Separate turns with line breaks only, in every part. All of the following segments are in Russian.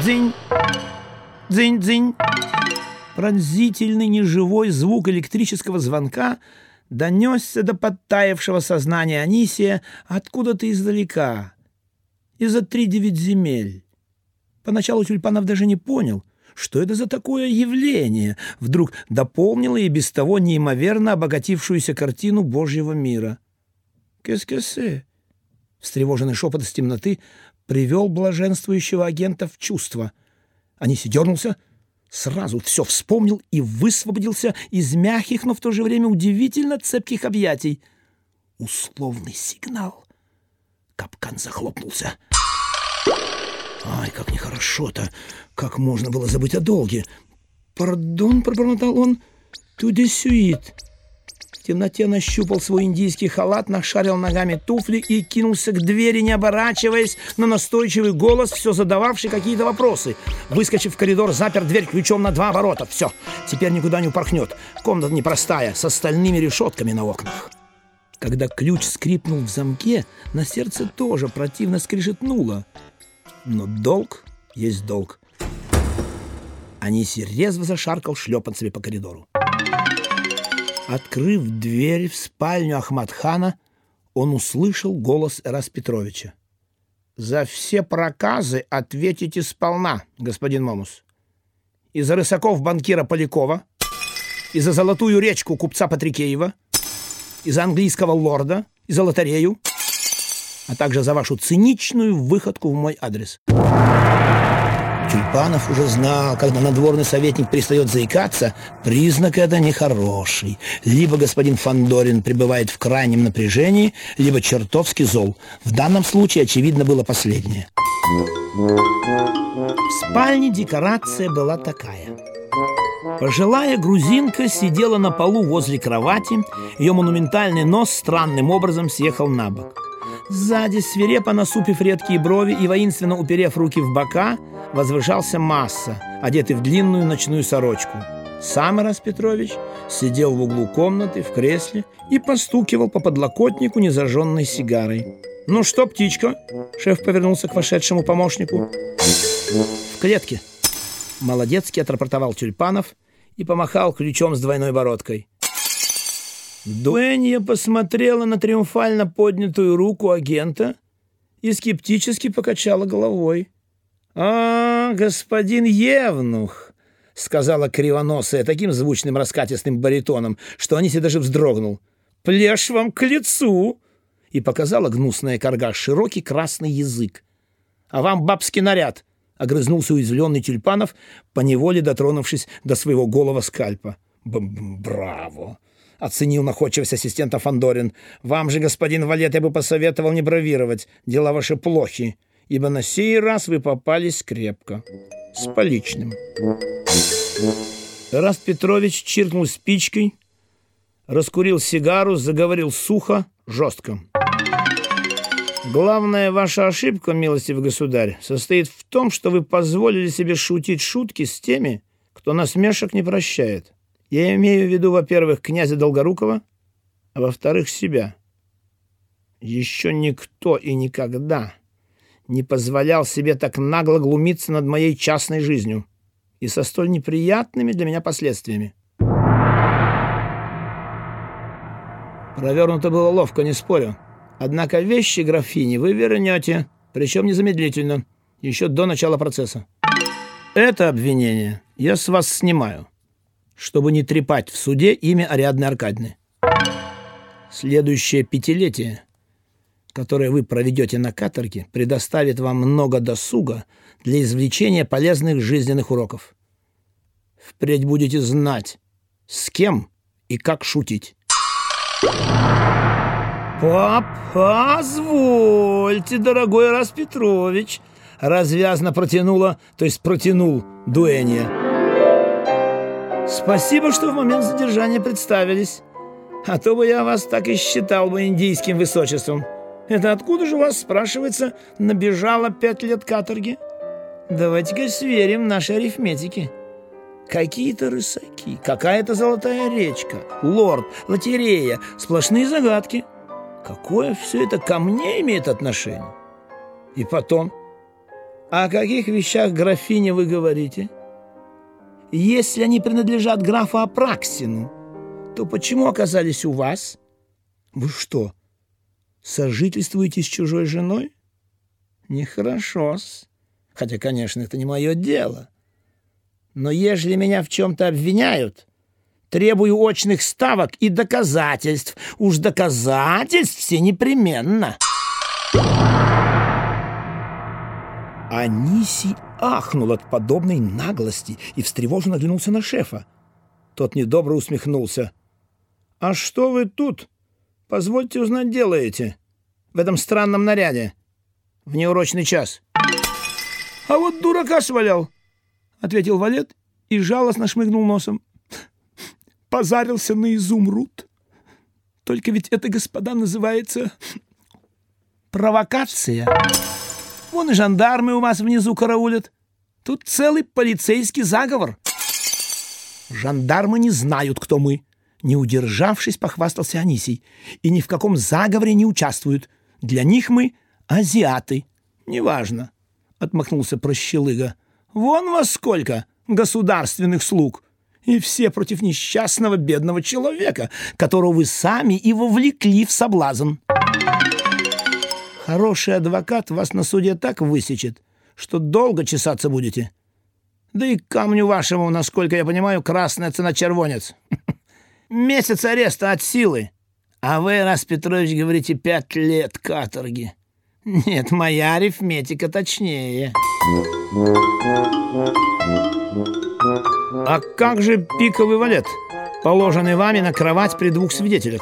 Дзынь, дзынь. Пронзительный неживой звук электрического звонка донесся до подтаявшего сознания Анисия откуда-то издалека, из-за три девять земель. Поначалу Тюльпанов даже не понял, что это за такое явление, вдруг дополнило и без того неимоверно обогатившуюся картину Божьего мира. «Qu'est-ce Встревоженный шепот из темноты привел блаженствующего агента в чувство. Аниси дернулся, сразу все вспомнил и высвободился из мягких, но в то же время удивительно цепких объятий. Условный сигнал. Капкан захлопнулся. Ай, как нехорошо-то! Как можно было забыть о долге? «Пардон», — пробормотал он, — «туда сюит». В темноте нащупал свой индийский халат, нашарил ногами туфли и кинулся к двери, не оборачиваясь на настойчивый голос, все задававший какие-то вопросы. Выскочив в коридор, запер дверь ключом на два оборота. Все, теперь никуда не упорхнет. Комната непростая, с остальными решетками на окнах. Когда ключ скрипнул в замке, на сердце тоже противно скрижетнуло. Но долг есть долг. Аниси резво зашаркал шлепанцами по коридору. Открыв дверь в спальню Ахмадхана, он услышал голос Эрас Петровича. «За все проказы ответите сполна, господин Момус. И за рысаков банкира Полякова, и за золотую речку купца Патрикеева, и за английского лорда, и за лотерею, а также за вашу циничную выходку в мой адрес». Тюльпанов уже знал, когда надворный советник перестает заикаться, признак это нехороший. Либо господин Фандорин пребывает в крайнем напряжении, либо чертовски зол. В данном случае, очевидно, было последнее. В спальне декорация была такая. Пожилая грузинка сидела на полу возле кровати, ее монументальный нос странным образом съехал на бок. Сзади, свирепо насупив редкие брови и воинственно уперев руки в бока, возвышался масса, одетый в длинную ночную сорочку. Сам Ирас Петрович сидел в углу комнаты в кресле и постукивал по подлокотнику незажженной сигарой. «Ну что, птичка?» — шеф повернулся к вошедшему помощнику. «В клетке». Молодецкий отрапортовал тюльпанов и помахал ключом с двойной бородкой. Дуэнья посмотрела на триумфально поднятую руку агента и скептически покачала головой. «А, господин Евнух!» — сказала кривоносая таким звучным раскатистым баритоном, что Аниси даже вздрогнул. «Плешь вам к лицу!» И показала гнусная корга широкий красный язык. «А вам бабский наряд!» — огрызнулся уязвленный Тюльпанов, поневоле дотронувшись до своего голого скальпа. Б «Браво!» — оценил находчивость ассистента Фандорин. «Вам же, господин Валет, я бы посоветовал не бравировать. Дела ваши плохи ибо на сей раз вы попались крепко, с поличным. Раз Петрович чиркнул спичкой, раскурил сигару, заговорил сухо, жестко. Главная ваша ошибка, милостивый государь, состоит в том, что вы позволили себе шутить шутки с теми, кто насмешек не прощает. Я имею в виду, во-первых, князя Долгорукова, а во-вторых, себя. Еще никто и никогда не позволял себе так нагло глумиться над моей частной жизнью и со столь неприятными для меня последствиями. Провернуто было ловко, не спорю. Однако вещи графини вы вернете, причем незамедлительно, еще до начала процесса. Это обвинение я с вас снимаю, чтобы не трепать в суде имя Ариадны Аркадьны. Следующее пятилетие которое вы проведете на каторге, предоставит вам много досуга для извлечения полезных жизненных уроков. Впредь будете знать, с кем и как шутить. «Пап, позвольте, дорогой Рас Петрович!» развязно протянула, то есть протянул дуэнья. «Спасибо, что в момент задержания представились, а то бы я вас так и считал бы индийским высочеством». Это откуда же у вас, спрашивается, набежало пять лет каторги? Давайте-ка сверим наши арифметики. Какие-то рысаки, какая-то золотая речка, лорд, лотерея, сплошные загадки. Какое все это ко мне имеет отношение? И потом, О каких вещах графине вы говорите? Если они принадлежат графу Апраксину, то почему оказались у вас? Вы что, сожительствуете с чужой женой? Нехорошо-с. Хотя, конечно, это не мое дело. Но ежели меня в чем-то обвиняют, требую очных ставок и доказательств. Уж доказательств все непременно. Анисий ахнул от подобной наглости и встревоженно оглянулся на шефа. Тот недобро усмехнулся. «А что вы тут, позвольте узнать, делаете в этом странном наряде в неурочный час?» «А вот дурака свалял», — ответил Валет и жалостно шмыгнул носом. «Позарился на изумруд. Только ведь это, господа, называется провокация. Вон и жандармы у вас внизу караулят. Тут целый полицейский заговор». «Жандармы не знают, кто мы», — не удержавшись, похвастался Анисий, «и ни в каком заговоре не участвуют. Для них мы азиаты. Неважно отмахнулся прощелыга. «Вон вас сколько государственных слуг! И все против несчастного бедного человека, которого вы сами и вовлекли в соблазн. Хороший адвокат вас на суде так высечет, что долго чесаться будете. Да и камню вашему, насколько я понимаю, красная цена червонец. Месяц ареста от силы. А вы, Раз Петрович, говорите, пять лет каторги. Нет, моя арифметика точнее. А как же пиковый валет, положенный вами на кровать при двух свидетелях?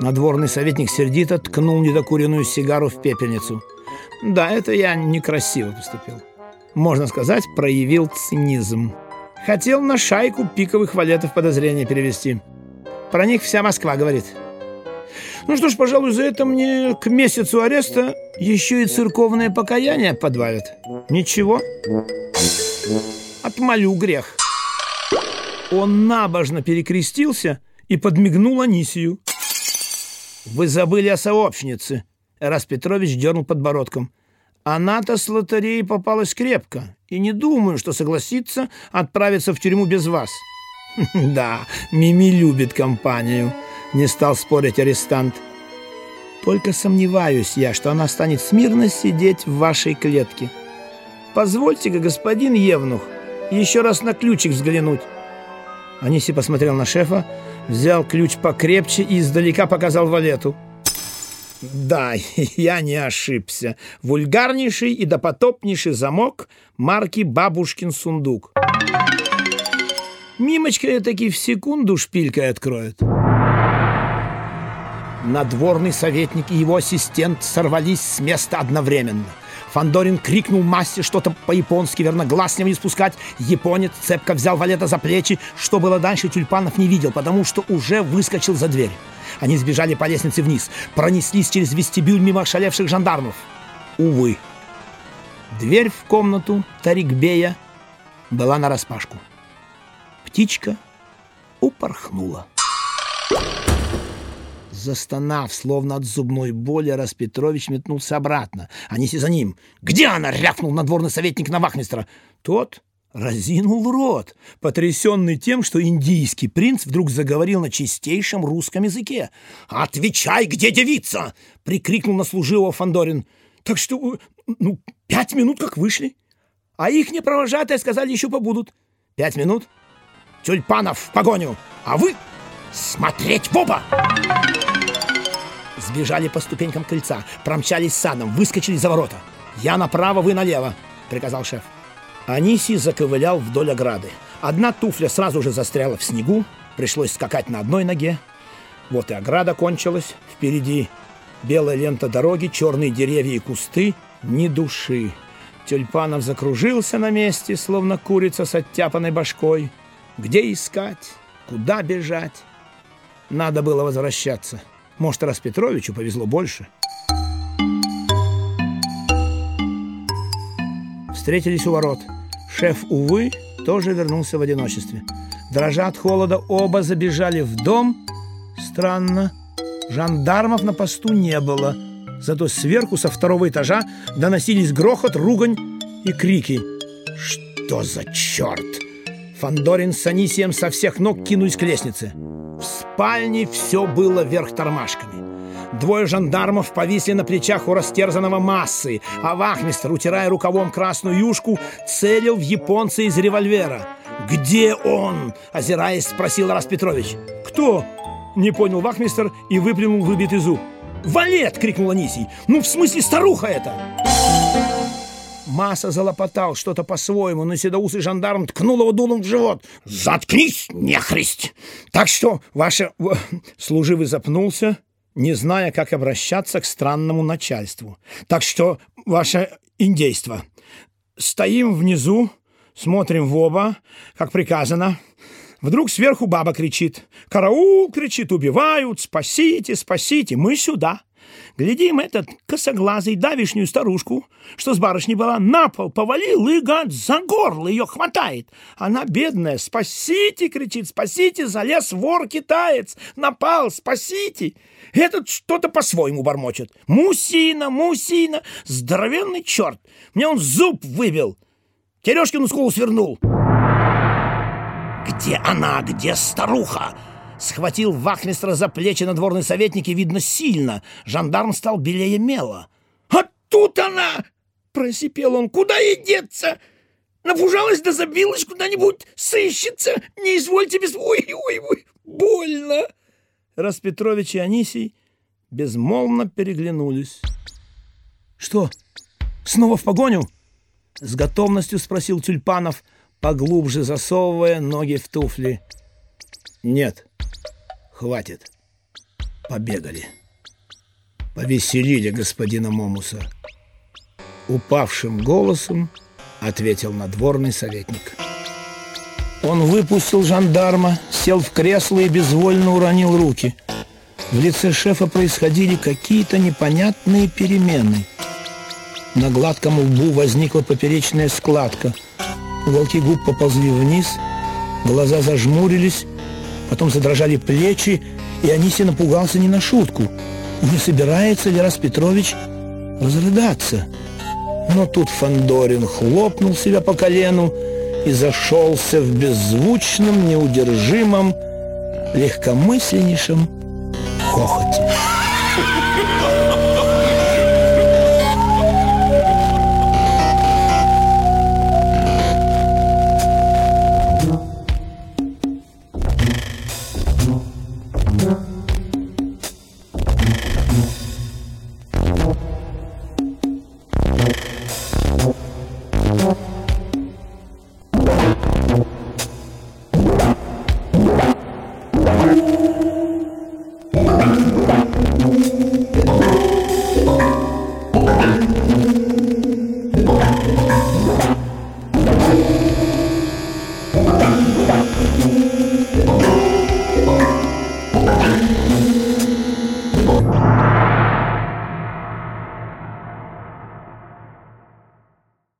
Надворный советник сердито ткнул недокуренную сигару в пепельницу. Да, это я некрасиво поступил. Можно сказать, проявил цинизм. Хотел на шайку пиковых валетов подозрения перевести. Про них вся Москва говорит. Ну что ж, пожалуй, за это мне к месяцу ареста еще и церковное покаяние подвалят. Ничего. Отмолю грех. Он набожно перекрестился и подмигнул Анисию. «Вы забыли о сообщнице», — Раз Петрович дернул подбородком. «Она-то с лотереей попалась крепко, и не думаю, что согласится отправиться в тюрьму без вас». «Да, Мими любит компанию», не стал спорить арестант. Только сомневаюсь я, что она станет смирно сидеть в вашей клетке. Позвольте-ка, господин Евнух, еще раз на ключик взглянуть. Аниси посмотрел на шефа, взял ключ покрепче и издалека показал валету. Да, я не ошибся. Вульгарнейший и допотопнейший замок марки «Бабушкин сундук». Мимочка таки в секунду шпилькой откроет. Надворный советник и его ассистент сорвались с места одновременно. Фандорин крикнул массе что-то по-японски, верно, глаз не спускать. Японец цепко взял Валета за плечи. Что было дальше, Тюльпанов не видел, потому что уже выскочил за дверь. Они сбежали по лестнице вниз, пронеслись через вестибюль мимо шалевших жандармов. Увы, дверь в комнату Тарикбея была нараспашку. Птичка упорхнула. Застонав, словно от зубной боли, Распетрович метнулся обратно. Аниси за ним. «Где она?» — рявкнул надворный советник на вахмистра. Тот разинул рот, потрясенный тем, что индийский принц вдруг заговорил на чистейшем русском языке. «Отвечай, где девица!» — прикрикнул на служивого Фандорин. «Так что, ну, пять минут как вышли. А их непровожатые сказали, еще побудут. Пять минут? Тюльпанов в погоню, а вы смотреть в оба!» Сбежали по ступенькам крыльца, промчались садом, выскочили за ворота. «Я направо, вы налево», — приказал шеф. Аниси заковылял вдоль ограды. Одна туфля сразу же застряла в снегу, пришлось скакать на одной ноге. Вот и ограда кончилась. Впереди белая лента дороги, черные деревья и кусты, ни души. Тюльпанов закружился на месте, словно курица с оттяпанной башкой. Где искать? Куда бежать? Надо было возвращаться. Может, раз Петровичу повезло больше. Встретились у ворот. Шеф, увы, тоже вернулся в одиночестве. Дрожа от холода, оба забежали в дом. Странно. Жандармов на посту не было. Зато сверху, со второго этажа, доносились грохот, ругань и крики. Что за черт? Фандорин с Анисием со всех ног кинулись к лестнице. В спальне все было вверх тормашками. Двое жандармов повисли на плечах у растерзанного массы, а вахмистр, утирая рукавом красную юшку, целил в японца из револьвера. «Где он?» – озираясь, спросил Рас Петрович. «Кто?» – не понял вахмистр и выплюнул выбитый зуб. «Валет!» — крикнул Анисий. «Ну, в смысле, старуха это!» Масса залопотал что-то по-своему, но седоусый жандарм ткнул его дулом в живот. «Заткнись, нехристь! Так что, ваше...» Служивый запнулся, не зная, как обращаться к странному начальству. «Так что, ваше индейство, стоим внизу, смотрим в оба, как приказано». Вдруг сверху баба кричит. «Караул!» — кричит. «Убивают! Спасите! Спасите! Мы сюда!» Глядим, этот косоглазый давишнюю старушку, что с барышней была, на пол повалил и, гад, за горло ее хватает. Она бедная, спасите, кричит, спасите, залез вор-китаец, напал, спасите. Этот что-то по-своему бормочет. Мусина, мусина, здоровенный черт. Мне он зуб выбил. Терешкину скулу свернул. «Где она? Где старуха?» Схватил вахмистра за плечи надворный советник и, видно, сильно. Жандарм стал белее мела. «А тут она!» — просипел он. «Куда ей деться? Напужалась да забилась куда-нибудь, сыщется. Не извольте без... Ой, ой, ой, больно!» Распетрович и Анисий безмолвно переглянулись. «Что, снова в погоню?» — с готовностью спросил Тюльпанов — поглубже засовывая ноги в туфли. «Нет, хватит. Побегали. Повеселили господина Момуса». Упавшим голосом ответил надворный советник. Он выпустил жандарма, сел в кресло и безвольно уронил руки. В лице шефа происходили какие-то непонятные перемены. На гладком лбу возникла поперечная складка – Уголки губ поползли вниз, глаза зажмурились, потом задрожали плечи, и Аниси напугался не на шутку. Не собирается ли Распетрович разрыдаться? Но тут Фандорин хлопнул себя по колену и зашелся в беззвучном, неудержимом, легкомысленнейшем хохоте.